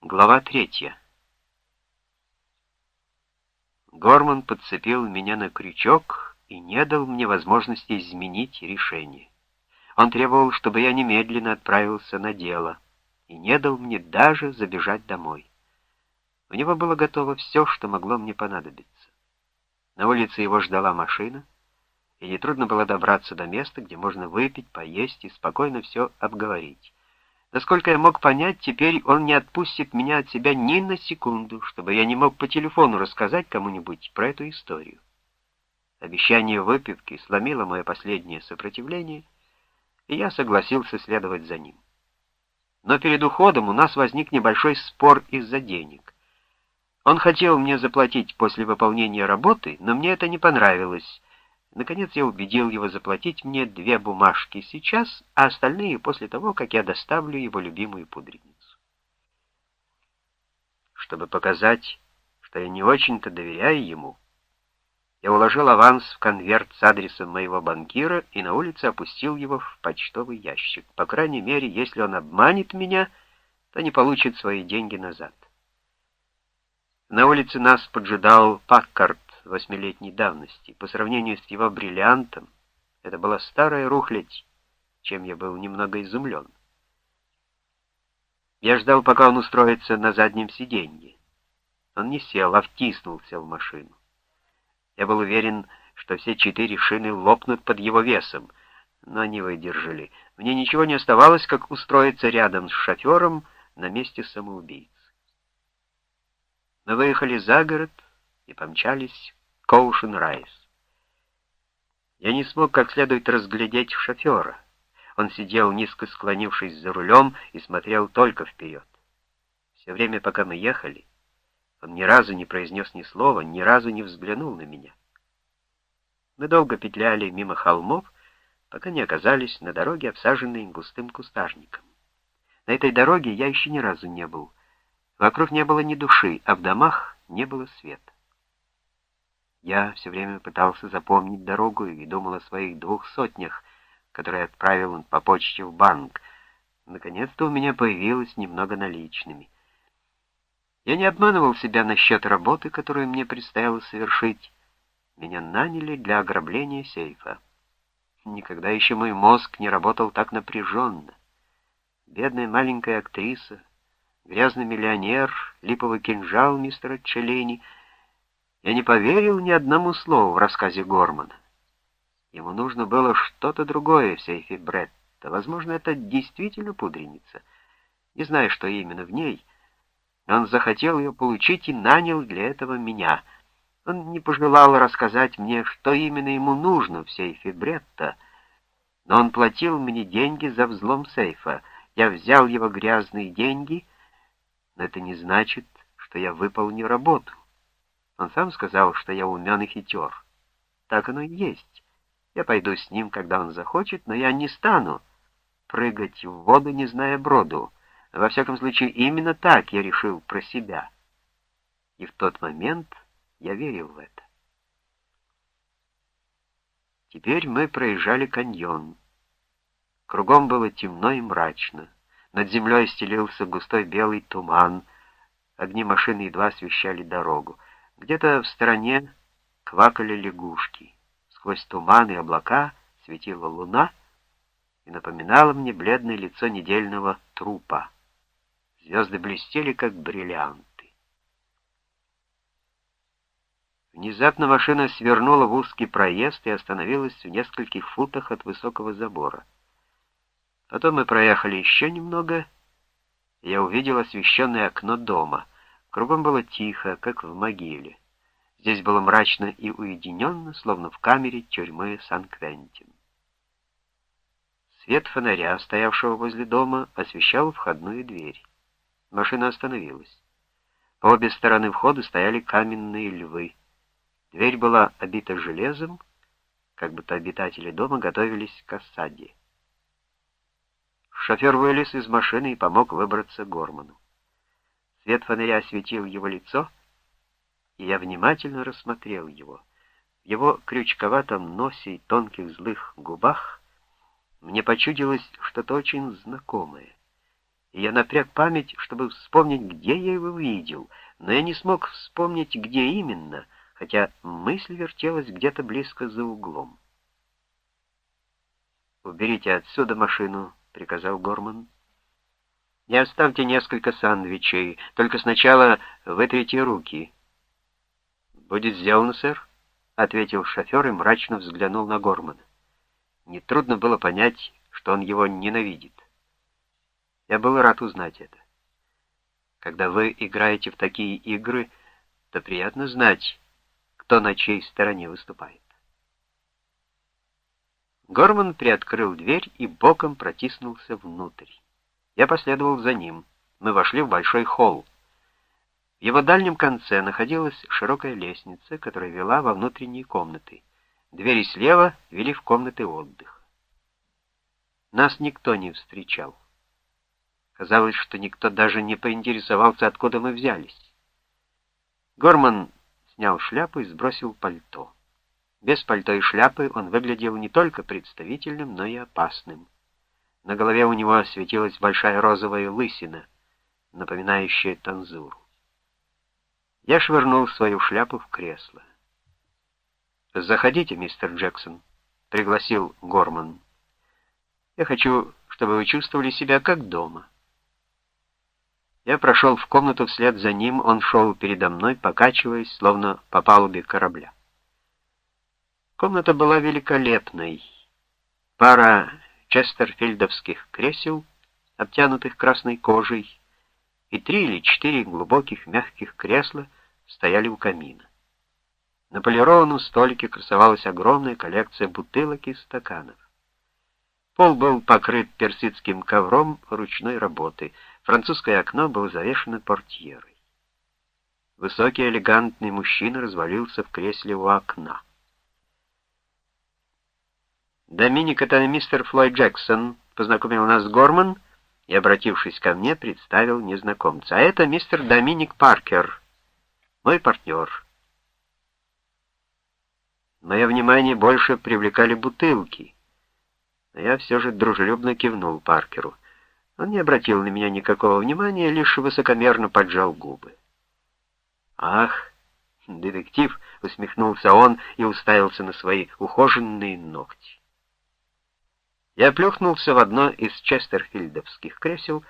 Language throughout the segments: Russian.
Глава третья. Горман подцепил меня на крючок и не дал мне возможности изменить решение. Он требовал, чтобы я немедленно отправился на дело, и не дал мне даже забежать домой. У него было готово все, что могло мне понадобиться. На улице его ждала машина, и нетрудно было добраться до места, где можно выпить, поесть и спокойно все обговорить. Насколько я мог понять, теперь он не отпустит меня от себя ни на секунду, чтобы я не мог по телефону рассказать кому-нибудь про эту историю. Обещание выпивки сломило мое последнее сопротивление, и я согласился следовать за ним. Но перед уходом у нас возник небольшой спор из-за денег. Он хотел мне заплатить после выполнения работы, но мне это не понравилось, Наконец я убедил его заплатить мне две бумажки сейчас, а остальные после того, как я доставлю его любимую пудреницу. Чтобы показать, что я не очень-то доверяю ему, я уложил аванс в конверт с адресом моего банкира и на улице опустил его в почтовый ящик. По крайней мере, если он обманет меня, то не получит свои деньги назад. На улице нас поджидал Паккарт, восьмилетней давности. По сравнению с его бриллиантом, это была старая рухлядь, чем я был немного изумлен. Я ждал, пока он устроится на заднем сиденье. Он не сел, а втиснулся в машину. Я был уверен, что все четыре шины лопнут под его весом, но они выдержали. Мне ничего не оставалось, как устроиться рядом с шофером на месте самоубийцы. Мы выехали за город и помчались Коушен Райс. Я не смог как следует разглядеть шофера. Он сидел, низко склонившись за рулем, и смотрел только вперед. Все время, пока мы ехали, он ни разу не произнес ни слова, ни разу не взглянул на меня. Мы долго петляли мимо холмов, пока не оказались на дороге, обсаженной густым кустарником. На этой дороге я еще ни разу не был. Вокруг не было ни души, а в домах не было света. Я все время пытался запомнить дорогу и думал о своих двух сотнях, которые отправил он по почте в банк. Наконец-то у меня появилось немного наличными. Я не обманывал себя насчет работы, которую мне предстояло совершить. Меня наняли для ограбления сейфа. Никогда еще мой мозг не работал так напряженно. Бедная маленькая актриса, грязный миллионер, липовый кинжал мистера Челени — я не поверил ни одному слову в рассказе Гормана. Ему нужно было что-то другое в сейфе Бретта. Возможно, это действительно пудреница. Не знаю, что именно в ней. Он захотел ее получить и нанял для этого меня. Он не пожелал рассказать мне, что именно ему нужно в сейфе Бретта, но он платил мне деньги за взлом сейфа. Я взял его грязные деньги, но это не значит, что я выполню работу. Он сам сказал, что я умен и хитер. Так оно и есть. Я пойду с ним, когда он захочет, но я не стану прыгать в воду, не зная броду. Во всяком случае, именно так я решил про себя. И в тот момент я верил в это. Теперь мы проезжали каньон. Кругом было темно и мрачно. Над землей стелился густой белый туман. Огни машины едва освещали дорогу. Где-то в стороне квакали лягушки. Сквозь туман и облака светила луна и напоминала мне бледное лицо недельного трупа. Звезды блестели, как бриллианты. Внезапно машина свернула в узкий проезд и остановилась в нескольких футах от высокого забора. Потом мы проехали еще немного, и я увидел освещенное окно дома — Кругом было тихо, как в могиле. Здесь было мрачно и уединенно, словно в камере тюрьмы Сан-Квентин. Свет фонаря, стоявшего возле дома, освещал входную дверь. Машина остановилась. По обе стороны входа стояли каменные львы. Дверь была обита железом, как будто обитатели дома готовились к осаде. Шофер вылез из машины и помог выбраться Горману. Свет фонаря осветил его лицо, и я внимательно рассмотрел его. В его крючковатом носе и тонких злых губах мне почудилось что-то очень знакомое. и я напряг память, чтобы вспомнить, где я его видел, но я не смог вспомнить, где именно, хотя мысль вертелась где-то близко за углом. «Уберите отсюда машину», — приказал Горман. «Не оставьте несколько сандвичей, только сначала вытрите руки». «Будет сделано, сэр», — ответил шофер и мрачно взглянул на Гормана. Нетрудно было понять, что он его ненавидит. Я был рад узнать это. Когда вы играете в такие игры, то приятно знать, кто на чьей стороне выступает. Горман приоткрыл дверь и боком протиснулся внутрь. Я последовал за ним. Мы вошли в большой холл. В его дальнем конце находилась широкая лестница, которая вела во внутренние комнаты. Двери слева вели в комнаты отдыха. Нас никто не встречал. Казалось, что никто даже не поинтересовался, откуда мы взялись. Горман снял шляпу и сбросил пальто. Без пальто и шляпы он выглядел не только представительным, но и опасным. На голове у него светилась большая розовая лысина, напоминающая танзуру. Я швырнул свою шляпу в кресло. «Заходите, мистер Джексон», — пригласил Горман. «Я хочу, чтобы вы чувствовали себя как дома». Я прошел в комнату вслед за ним, он шел передо мной, покачиваясь, словно по палубе корабля. Комната была великолепной. Пара честерфильдовских кресел, обтянутых красной кожей, и три или четыре глубоких мягких кресла стояли у камина. На полированном столике красовалась огромная коллекция бутылок и стаканов. Пол был покрыт персидским ковром ручной работы — Французское окно было завешено портьерой. Высокий элегантный мужчина развалился в кресле у окна. «Доминик, это мистер Флойд Джексон», — познакомил нас с Горман и, обратившись ко мне, представил незнакомца. «А это мистер Доминик Паркер, мой партнер». Мое внимание больше привлекали бутылки, но я все же дружелюбно кивнул Паркеру — он не обратил на меня никакого внимания, лишь высокомерно поджал губы. «Ах, детектив!» — усмехнулся он и уставился на свои ухоженные ногти. Я плюхнулся в одно из честерфильдовских кресел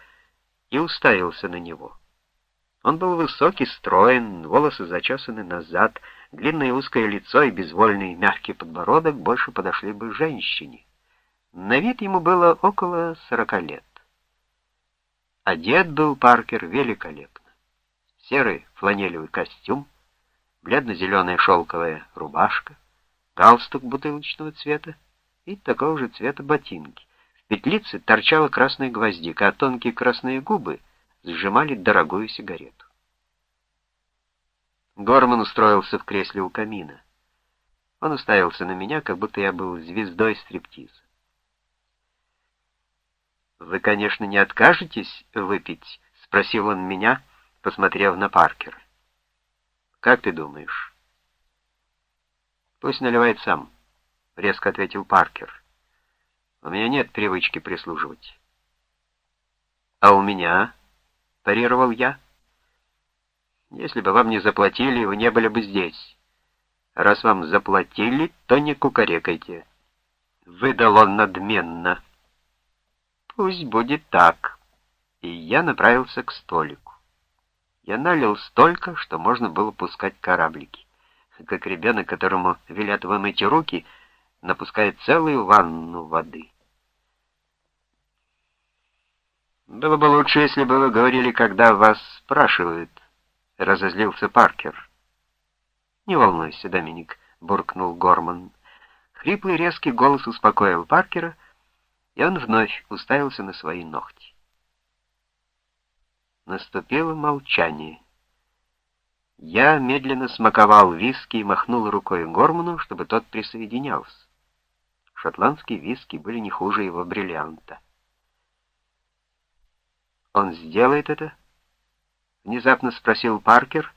и уставился на него. Он был высокий, строен, волосы зачесаны назад, длинное узкое лицо и безвольный мягкий подбородок больше подошли бы женщине. На вид ему было около сорока лет. Одет был Паркер великолепно. Серый фланелевый костюм, бледно-зеленая шелковая рубашка, галстук бутылочного цвета и такого же цвета ботинки. В петлице торчала красная гвоздика, а тонкие красные губы сжимали дорогую сигарету. Горман устроился в кресле у камина. Он уставился на меня, как будто я был звездой стриптиза. «Вы, конечно, не откажетесь выпить?» — спросил он меня, посмотрев на Паркера. «Как ты думаешь?» «Пусть наливает сам», — резко ответил Паркер. «У меня нет привычки прислуживать». «А у меня?» — парировал я. «Если бы вам не заплатили, вы не были бы здесь. Раз вам заплатили, то не кукарекайте». Выдал он надменно. Пусть будет так. И я направился к столику. Я налил столько, что можно было пускать кораблики. Как ребенок, которому велят вымыть руки, напускает целую ванну воды. «Было бы лучше, если бы вы говорили, когда вас спрашивают», — разозлился Паркер. «Не волнуйся, Доминик», — буркнул Горман. Хриплый резкий голос успокоил Паркера, — и он вновь уставился на свои ногти. Наступило молчание. Я медленно смаковал виски и махнул рукой Горману, чтобы тот присоединялся. Шотландские виски были не хуже его бриллианта. «Он сделает это?» — внезапно спросил Паркер,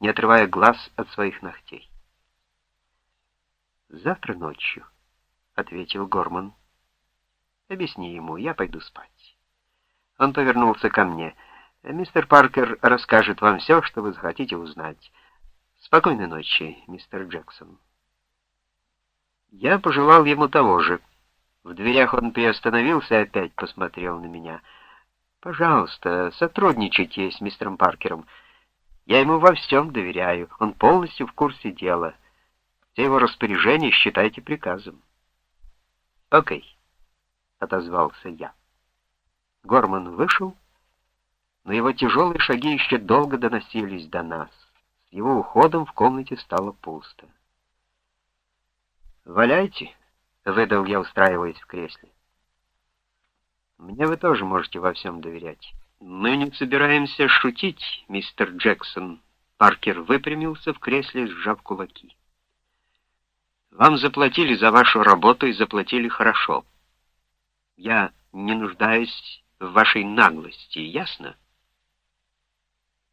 не отрывая глаз от своих ногтей. «Завтра ночью», — ответил Горман. Объясни ему, я пойду спать. Он повернулся ко мне. «Мистер Паркер расскажет вам все, что вы захотите узнать. Спокойной ночи, мистер Джексон». Я пожелал ему того же. В дверях он приостановился и опять посмотрел на меня. «Пожалуйста, сотрудничайте с мистером Паркером. Я ему во всем доверяю. Он полностью в курсе дела. Все его распоряжения считайте приказом». «Окей», — отозвался я. Горман вышел, но его тяжелые шаги еще долго доносились до нас. С его уходом в комнате стало пусто. «Валяйте», — выдал я, устраиваясь в кресле. «Мне вы тоже можете во всем доверять. Мы не собираемся шутить, мистер Джексон». Паркер выпрямился в кресле, сжав кулаки. «Вам заплатили за вашу работу и заплатили хорошо. Я не нуждаюсь в вашей наглости, ясно?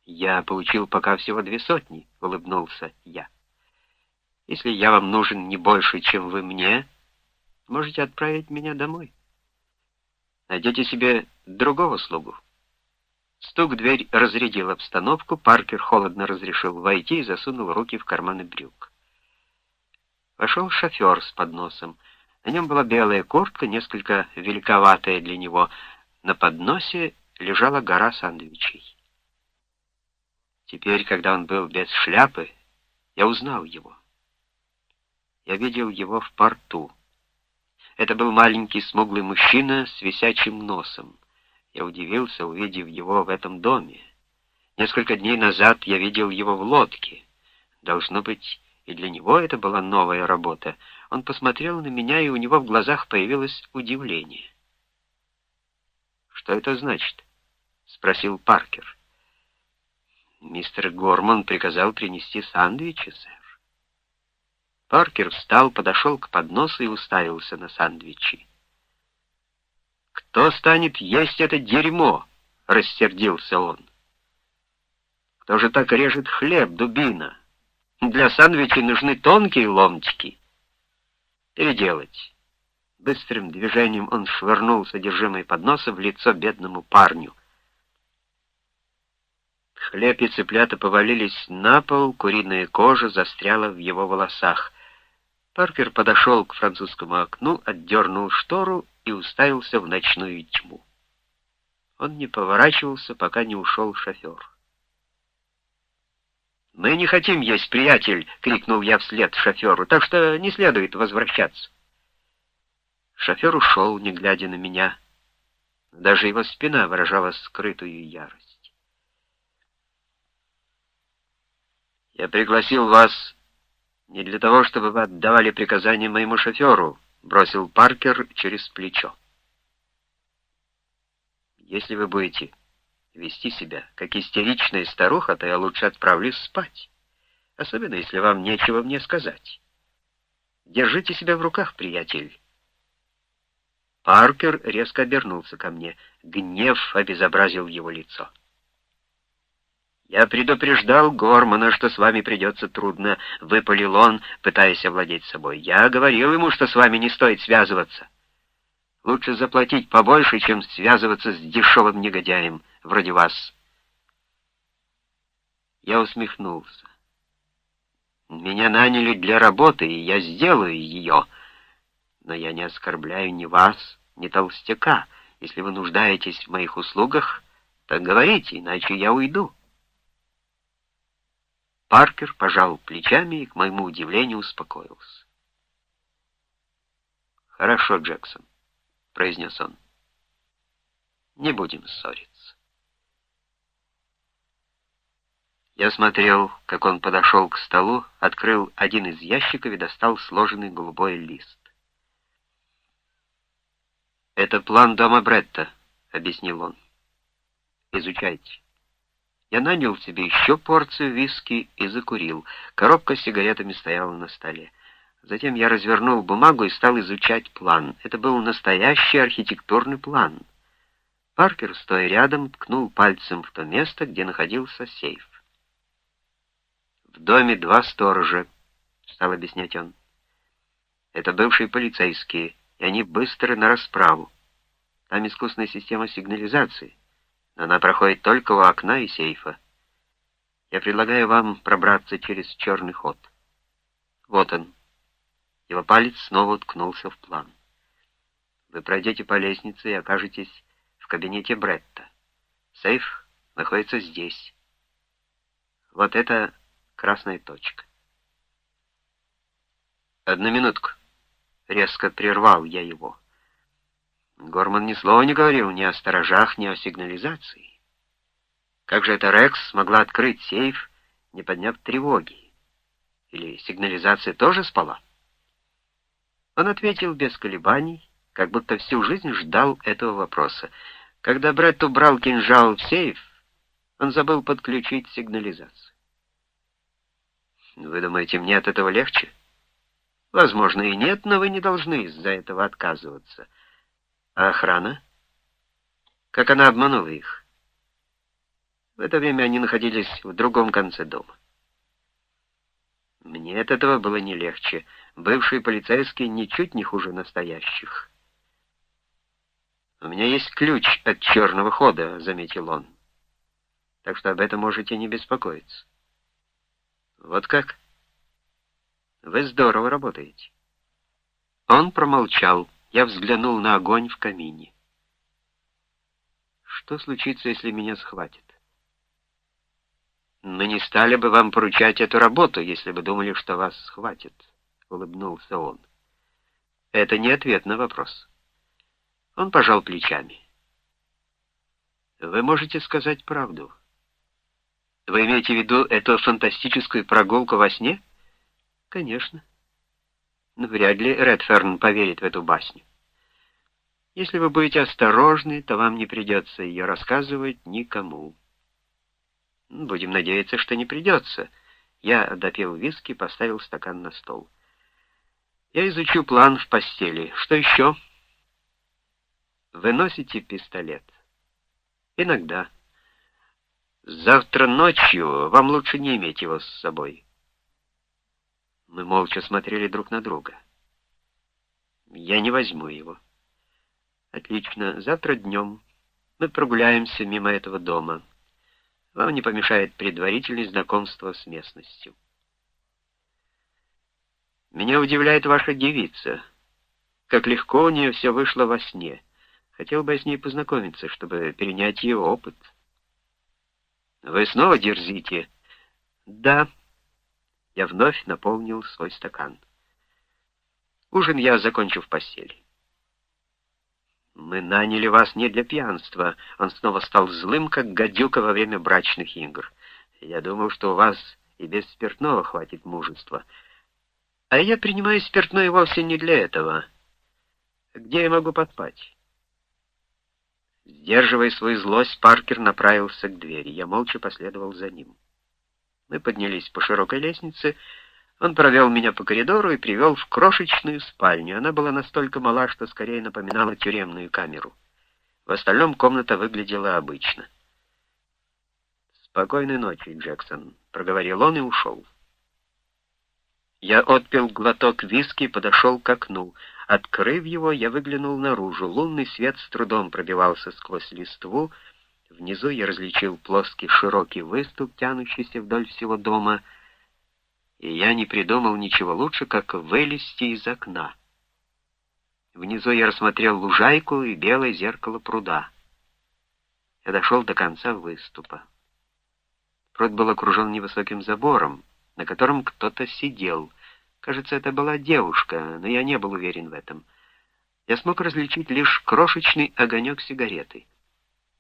Я получил пока всего две сотни, улыбнулся я. Если я вам нужен не больше, чем вы мне, можете отправить меня домой. Найдете себе другого слугу. Стук в дверь разрядил обстановку, Паркер холодно разрешил войти и засунул руки в карманы брюк. Вошел шофер с подносом. На нем была белая куртка, несколько великоватая для него, на подносе лежала гора сандвичей. Теперь, когда он был без шляпы, я узнал его. Я видел его в порту. Это был маленький смуглый мужчина с висячим носом. Я удивился, увидев его в этом доме. Несколько дней назад я видел его в лодке. Должно быть, и для него это была новая работа. Он посмотрел на меня, и у него в глазах появилось удивление. «Что это значит?» — спросил Паркер. «Мистер Горман приказал принести сандвичи, сэр». Паркер встал, подошел к подносу и уставился на сандвичи. «Кто станет есть это дерьмо?» — рассердился он. «Кто же так режет хлеб, дубина? Для сандвичей нужны тонкие ломтики. Переделать». Быстрым движением он швырнул содержимое подноса в лицо бедному парню. Хлеб и цыплята повалились на пол, куриная кожа застряла в его волосах. Паркер подошел к французскому окну, отдернул штору и уставился в ночную тьму. Он не поворачивался, пока не ушел шофер. «Мы не хотим есть, приятель!» — крикнул я вслед шоферу, «так что не следует возвращаться». Шофер ушел, не глядя на меня. Даже его спина выражала скрытую ярость. «Я пригласил вас не для того, чтобы вы отдавали приказания моему шоферу», бросил Паркер через плечо. «Если вы будете вести себя, как истеричная старуха, то я лучше отправлюсь спать, особенно если вам нечего мне сказать. Держите себя в руках, приятель». Паркер резко обернулся ко мне. Гнев обезобразил его лицо. «Я предупреждал Гормана, что с вами придется трудно», — выпалил он, пытаясь овладеть собой. «Я говорил ему, что с вами не стоит связываться. Лучше заплатить побольше, чем связываться с дешевым негодяем, вроде вас». Я усмехнулся. «Меня наняли для работы, и я сделаю ее». Но я не оскорбляю ни вас, ни толстяка. Если вы нуждаетесь в моих услугах, так говорите, иначе я уйду. Паркер пожал плечами и, к моему удивлению, успокоился. «Хорошо, Джексон», — произнес он. «Не будем ссориться». Я смотрел, как он подошел к столу, открыл один из ящиков и достал сложенный голубой лист. «Это план дома Бретта», — объяснил он. «Изучайте». Я нанял себе еще порцию виски и закурил. Коробка с сигаретами стояла на столе. Затем я развернул бумагу и стал изучать план. Это был настоящий архитектурный план. Паркер, стоя рядом, ткнул пальцем в то место, где находился сейф. «В доме два сторожа», — стал объяснять он. «Это бывшие полицейские» и они быстро на расправу. Там искусственная система сигнализации, она проходит только у окна и сейфа. Я предлагаю вам пробраться через черный ход. Вот он. Его палец снова уткнулся в план. Вы пройдете по лестнице и окажетесь в кабинете Бретта. Сейф находится здесь. Вот это красная точка. Одну минутку. Резко прервал я его. Горман ни слова не говорил ни о сторожах, ни о сигнализации. Как же это Рекс смогла открыть сейф, не подняв тревоги? Или сигнализация тоже спала? Он ответил без колебаний, как будто всю жизнь ждал этого вопроса. Когда Бретт убрал кинжал в сейф, он забыл подключить сигнализацию. Вы думаете, мне от этого легче? Возможно и нет, но вы не должны из-за этого отказываться. А охрана? Как она обманула их? В это время они находились в другом конце дома. Мне от этого было не легче. Бывшие полицейские ничуть не хуже настоящих. «У меня есть ключ от черного хода», — заметил он. «Так что об этом можете не беспокоиться». «Вот как?» «Вы здорово работаете». Он промолчал. Я взглянул на огонь в камине. Что случится, если меня схватят? Мы не стали бы вам поручать эту работу, если бы думали, что вас схватят, — улыбнулся он. Это не ответ на вопрос. Он пожал плечами. Вы можете сказать правду. Вы имеете в виду эту фантастическую прогулку во сне? Конечно. Но вряд ли Редферн поверит в эту басню. Если вы будете осторожны, то вам не придется ее рассказывать никому. Будем надеяться, что не придется. Я допил виски, поставил стакан на стол. Я изучу план в постели. Что еще? Вы носите пистолет? Иногда. Завтра ночью вам лучше не иметь его с собой. Мы молча смотрели друг на друга. Я не возьму его. Отлично. Завтра днем мы прогуляемся мимо этого дома. Вам не помешает предварительное знакомство с местностью. Меня удивляет ваша девица. Как легко у нее все вышло во сне. Хотел бы с ней познакомиться, чтобы перенять ее опыт. Вы снова дерзите? Да. Я вновь наполнил свой стакан. Ужин я закончу в постели. Мы наняли вас не для пьянства. Он снова стал злым, как гадюка во время брачных игр. Я думал, что у вас и без спиртного хватит мужества. А я принимаю спиртное вовсе не для этого. Где я могу поспать? Сдерживая свою злость, Паркер направился к двери. Я молча последовал за ним. Мы поднялись по широкой лестнице. Он провел меня по коридору и привел в крошечную спальню. Она была настолько мала, что скорее напоминала тюремную камеру. В остальном комната выглядела обычно. «Спокойной ночи, Джексон», — проговорил он и ушел. Я отпил глоток виски и подошел к окну. Открыв его, я выглянул наружу. Лунный свет с трудом пробивался сквозь листву, Внизу я различил плоский широкий выступ, тянущийся вдоль всего дома, и я не придумал ничего лучше, как вылезти из окна. Внизу я рассмотрел лужайку и белое зеркало пруда. Я дошел до конца выступа. Пруд был окружен невысоким забором, на котором кто-то сидел. Кажется, это была девушка, но я не был уверен в этом. Я смог различить лишь крошечный огонек сигареты.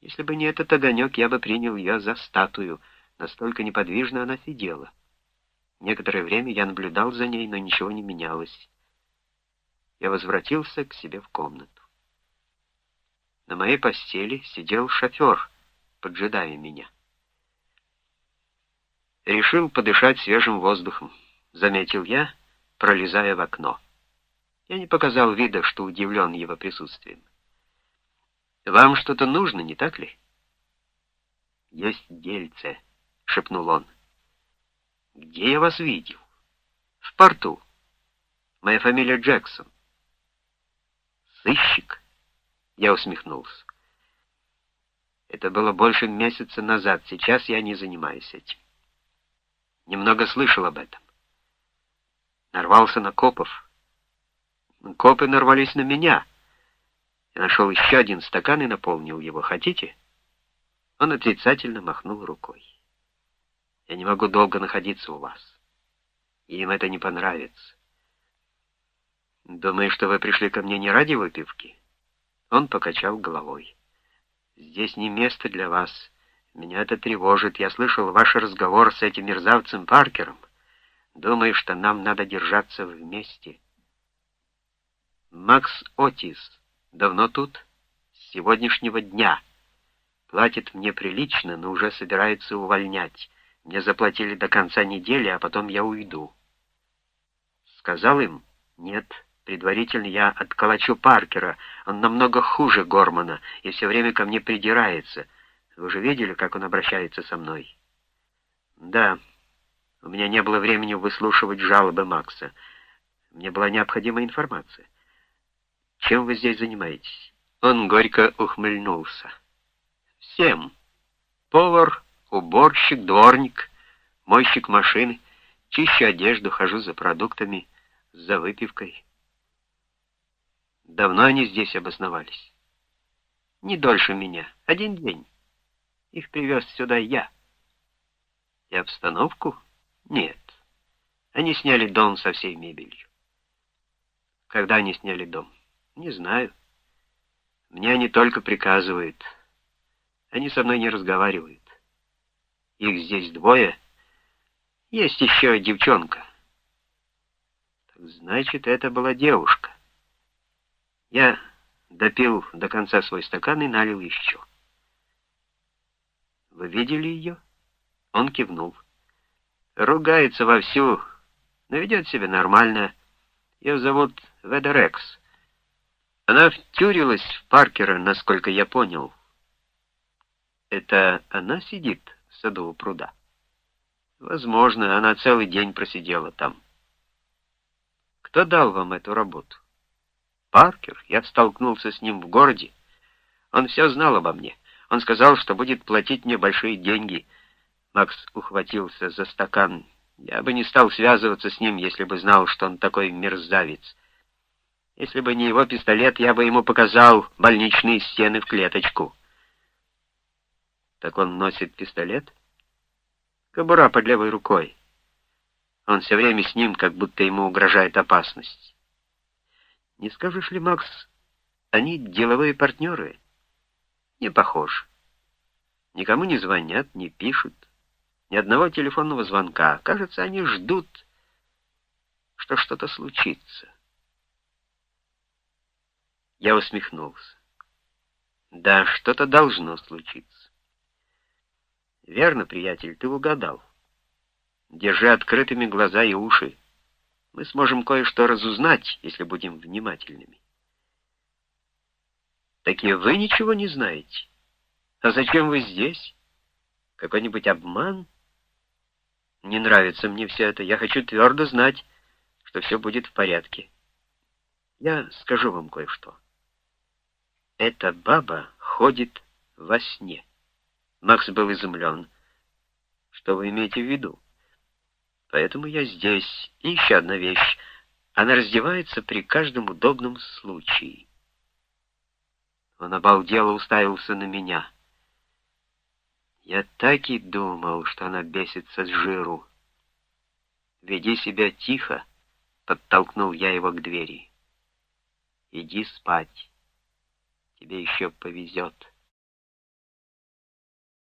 Если бы не этот огонек, я бы принял ее за статую. Настолько неподвижно она сидела. Некоторое время я наблюдал за ней, но ничего не менялось. Я возвратился к себе в комнату. На моей постели сидел шофер, поджидая меня. Решил подышать свежим воздухом, заметил я, пролезая в окно. Я не показал вида, что удивлен его присутствием. Вам что-то нужно, не так ли? Есть дельце, шепнул он. Где я вас видел? В порту. Моя фамилия Джексон. Сыщик? Я усмехнулся. Это было больше месяца назад, сейчас я не занимаюсь этим. Немного слышал об этом. Нарвался на копов. Копы нарвались на меня. Я нашел еще один стакан и наполнил его. Хотите? Он отрицательно махнул рукой. Я не могу долго находиться у вас. Им это не понравится. Думаю, что вы пришли ко мне не ради выпивки. Он покачал головой. Здесь не место для вас. Меня это тревожит. Я слышал ваш разговор с этим мерзавцем Паркером. Думаю, что нам надо держаться вместе. Макс Отис давно тут? С сегодняшнего дня. Платит мне прилично, но уже собирается увольнять. Мне заплатили до конца недели, а потом я уйду. Сказал им? Нет. Предварительно я отколочу Паркера. Он намного хуже Гормана и все время ко мне придирается. Вы уже видели, как он обращается со мной? Да. У меня не было времени выслушивать жалобы Макса. Мне была необходима информация. Чем вы здесь занимаетесь? Он горько ухмыльнулся. Всем. Повар, уборщик, дворник, мойщик машины. Чищу одежду, хожу за продуктами, за выпивкой. Давно они здесь обосновались? Не дольше меня. Один день. Их привез сюда я. И обстановку? Нет. Они сняли дом со всей мебелью. Когда они сняли дом? Не знаю. Мне они только приказывают. Они со мной не разговаривают. Их здесь двое. Есть еще девчонка. Так значит, это была девушка. Я допил до конца свой стакан и налил еще. «Вы видели ее?» Он кивнул. «Ругается вовсю, но ведет себя нормально. Ее зовут Ведерекс. Она втюрилась в Паркера, насколько я понял. Это она сидит в саду у пруда?» «Возможно, она целый день просидела там». «Кто дал вам эту работу?» Паркер, я столкнулся с ним в городе. Он все знал обо мне. Он сказал, что будет платить мне большие деньги. Макс ухватился за стакан. Я бы не стал связываться с ним, если бы знал, что он такой мерзавец. Если бы не его пистолет, я бы ему показал больничные стены в клеточку. Так он носит пистолет? Кобура под левой рукой. Он все время с ним, как будто ему угрожает опасность. Не скажешь ли, Макс, они деловые партнеры? Не похож. Никому не звонят, не пишут. Ни одного телефонного звонка. Кажется, они ждут, что что-то случится. Я усмехнулся. Да, что-то должно случиться. Верно, приятель, ты угадал. Держи открытыми глаза и уши мы сможем кое-что разузнать, если будем внимательными. Так и вы ничего не знаете. А зачем вы здесь? Какой-нибудь обман? Не нравится мне все это. Я хочу твердо знать, что все будет в порядке. Я скажу вам кое-что. Эта баба ходит во сне. Макс был изумлен. Что вы имеете в виду? Поэтому я здесь. И еще одна вещь. Она раздевается при каждом удобном случае. Он обалдело уставился на меня. Я так и думал, что она бесится с жиру. «Веди себя тихо», — подтолкнул я его к двери. «Иди спать. Тебе еще повезет».